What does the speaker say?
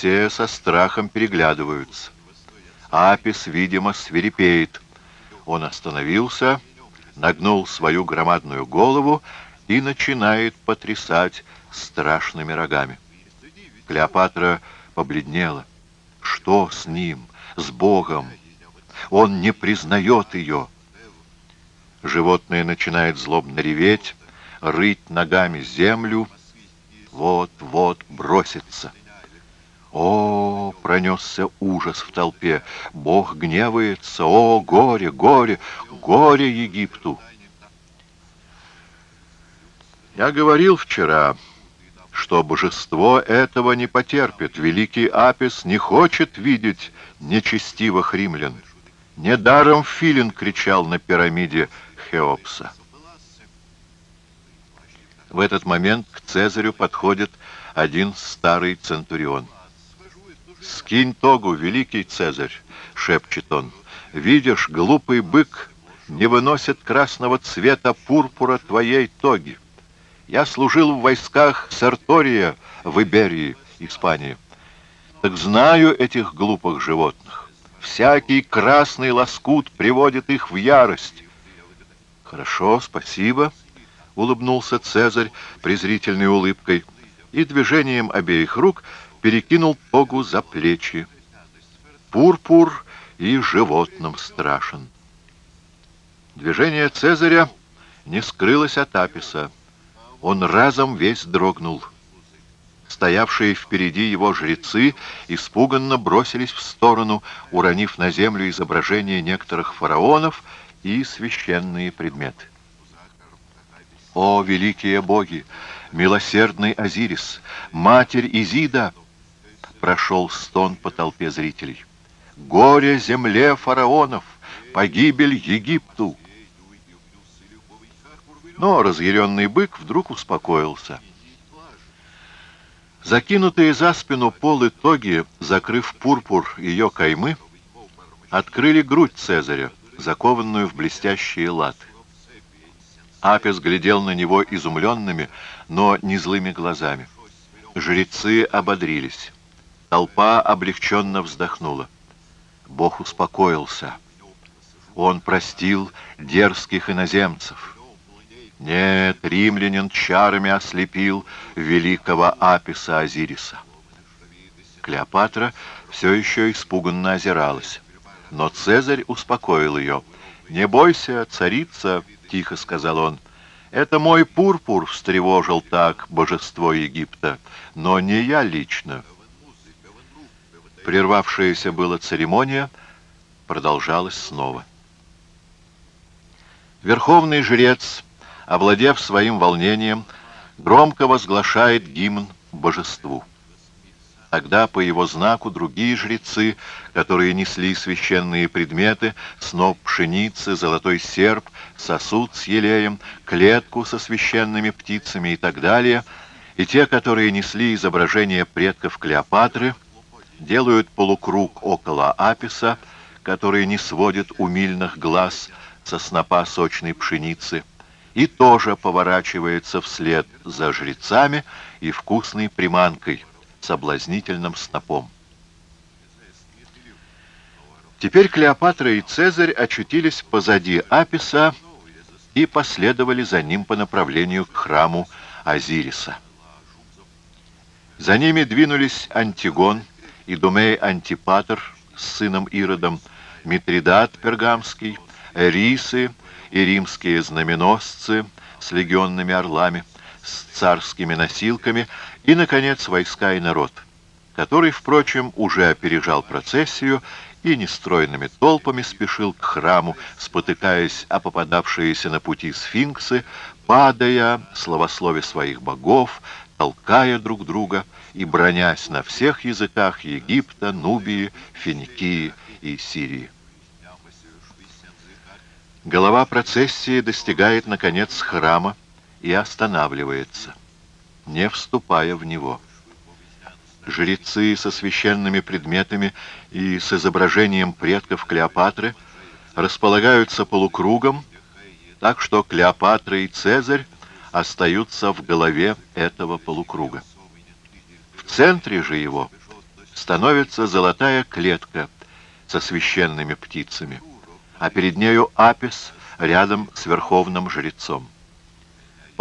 Все со страхом переглядываются. Апис, видимо, свирепеет. Он остановился, нагнул свою громадную голову и начинает потрясать страшными рогами. Клеопатра побледнела. Что с ним, с Богом? Он не признает ее. Животное начинает злобно реветь, рыть ногами землю. Вот-вот бросится. О, пронесся ужас в толпе! Бог гневается! О, горе, горе, горе Египту! Я говорил вчера, что божество этого не потерпит. Великий Апис не хочет видеть нечестивых римлян. Недаром Филин кричал на пирамиде Хеопса. В этот момент к Цезарю подходит один старый центурион. «Скинь тогу, великий Цезарь!» — шепчет он. «Видишь, глупый бык не выносит красного цвета пурпура твоей тоги. Я служил в войсках Сартория в Иберии, Испании. Так знаю этих глупых животных. Всякий красный лоскут приводит их в ярость». «Хорошо, спасибо», — улыбнулся Цезарь презрительной улыбкой и движением обеих рук — перекинул тогу за плечи. Пурпур и животным страшен. Движение Цезаря не скрылось от Аписа. Он разом весь дрогнул. Стоявшие впереди его жрецы испуганно бросились в сторону, уронив на землю изображения некоторых фараонов и священные предметы. «О, великие боги! Милосердный Азирис! Матерь Изида!» Прошел стон по толпе зрителей. «Горе земле фараонов! Погибель Египту!» Но разъяренный бык вдруг успокоился. Закинутые за спину полы тоги, закрыв пурпур ее каймы, открыли грудь Цезаря, закованную в блестящие латы. Апис глядел на него изумленными, но не злыми глазами. Жрецы ободрились. Толпа облегченно вздохнула. Бог успокоился. Он простил дерзких иноземцев. Нет, римлянин чарами ослепил великого Аписа Азириса. Клеопатра все еще испуганно озиралась. Но Цезарь успокоил ее. «Не бойся, царица», — тихо сказал он, — «это мой пурпур встревожил так божество Египта, но не я лично». Прервавшаяся была церемония продолжалась снова. Верховный жрец, овладев своим волнением, громко возглашает гимн божеству. Тогда по его знаку другие жрецы, которые несли священные предметы, сноп пшеницы, золотой серп, сосуд с елеем, клетку со священными птицами и так далее, и те, которые несли изображение предков Клеопатры, делают полукруг около Аписа, который не сводит умильных глаз со снопа сочной пшеницы, и тоже поворачивается вслед за жрецами и вкусной приманкой, соблазнительным снопом. Теперь Клеопатра и Цезарь очутились позади Аписа и последовали за ним по направлению к храму Азириса. За ними двинулись Антигон, Идумей Антипатр с сыном Иродом, Митридат Пергамский, Эрисы и римские знаменосцы с легионными орлами, с царскими носилками и, наконец, войска и народ, который, впрочем, уже опережал процессию и нестройными толпами спешил к храму, спотыкаясь о попадавшиеся на пути сфинксы, падая, словослове своих богов, толкая друг друга и бронясь на всех языках Египта, Нубии, Финикии и Сирии. Голова процессии достигает, наконец, храма и останавливается, не вступая в него. Жрецы со священными предметами и с изображением предков Клеопатры располагаются полукругом, так что Клеопатра и Цезарь остаются в голове этого полукруга. В центре же его становится золотая клетка со священными птицами, а перед нею Апис рядом с верховным жрецом.